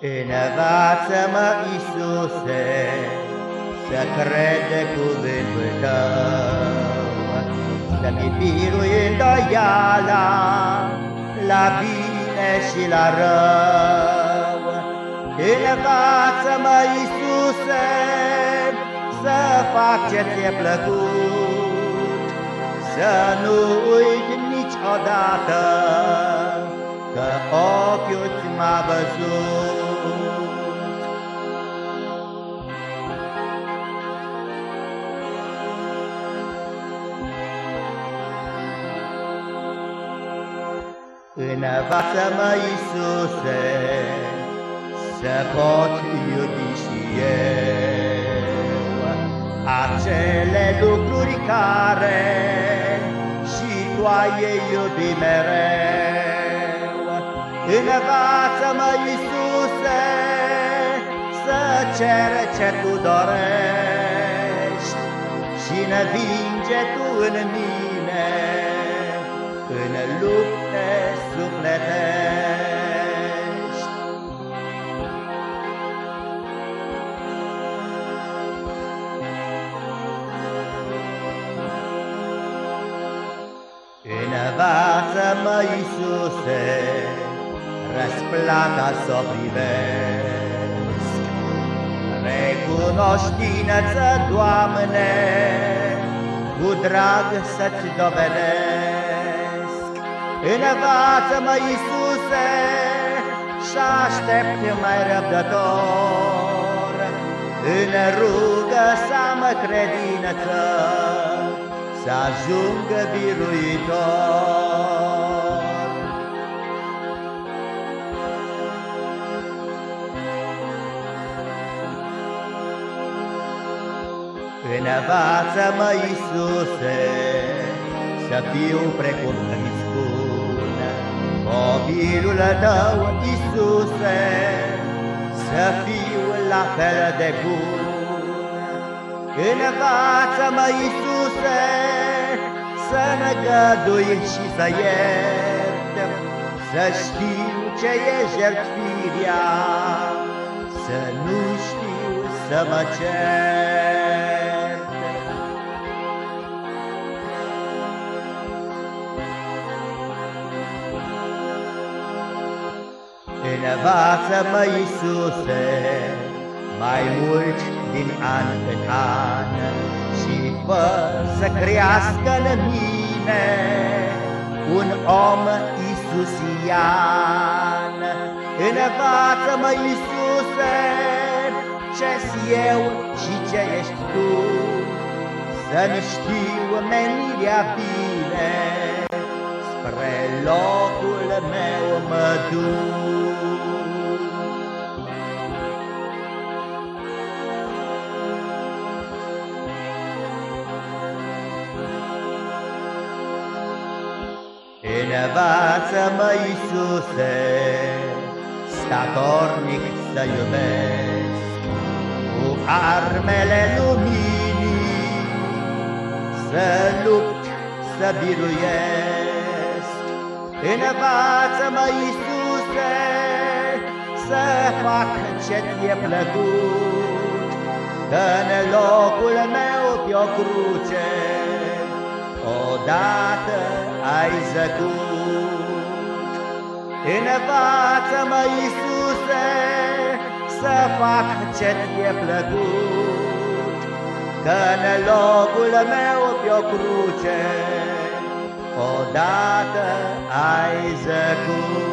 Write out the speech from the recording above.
Învață-mă, Iisuse, să crede cuvântul Tău, Să-mi birui îndoiala la bine și la rău. Învață-mă, Iisuse, să fac ce ți-e plăcut, Să nu uit niciodată Învață-mă, Iisuse, să pot iubi și eu acele lucruri care și Tu ai iubi mereu. Învață-mă, Iisuse, să cer ce Tu dorești și învinge Tu în mine în lupte sufletești. Învață-mă, Iisuse, răsplata s-o privesc. Recunoștință, Doamne, cu drag să-ți dovedesc. Învață-mă, Iisuse, și aștept mai răbdător, În rugă să mă credință, să ajungă biruitor. Învață-mă, Iisuse, să fiu precum îmi spun Copilul tău, Iisuse, să fiu la fel de bun. Învață-mă, Iisuse, să năgădui și să iert, Să știu ce e jertfirea, să nu știu să mă cert. Învață-mă, Iisuse, mai mult din an în an Și fă să crească în mine un om Iisusian. Învață-mă, Iisuse, ce-s eu și ce ești Tu, Să-mi știu menirea bine, spre locul meu mă duc. Învață-mă, Iisuse, statornic să iubesc, Cu armele luminii să lupt, să biruiesc. Învață-mă, Iisuse, să fac ce ți-e plăcut, Că-n locul meu pe-o cruce, Odată ai zăcut. Învață-mă, Iisuse, să fac ce ți-e plăcut, Că-n locul meu pe-o cruce, Odată ai zăcut.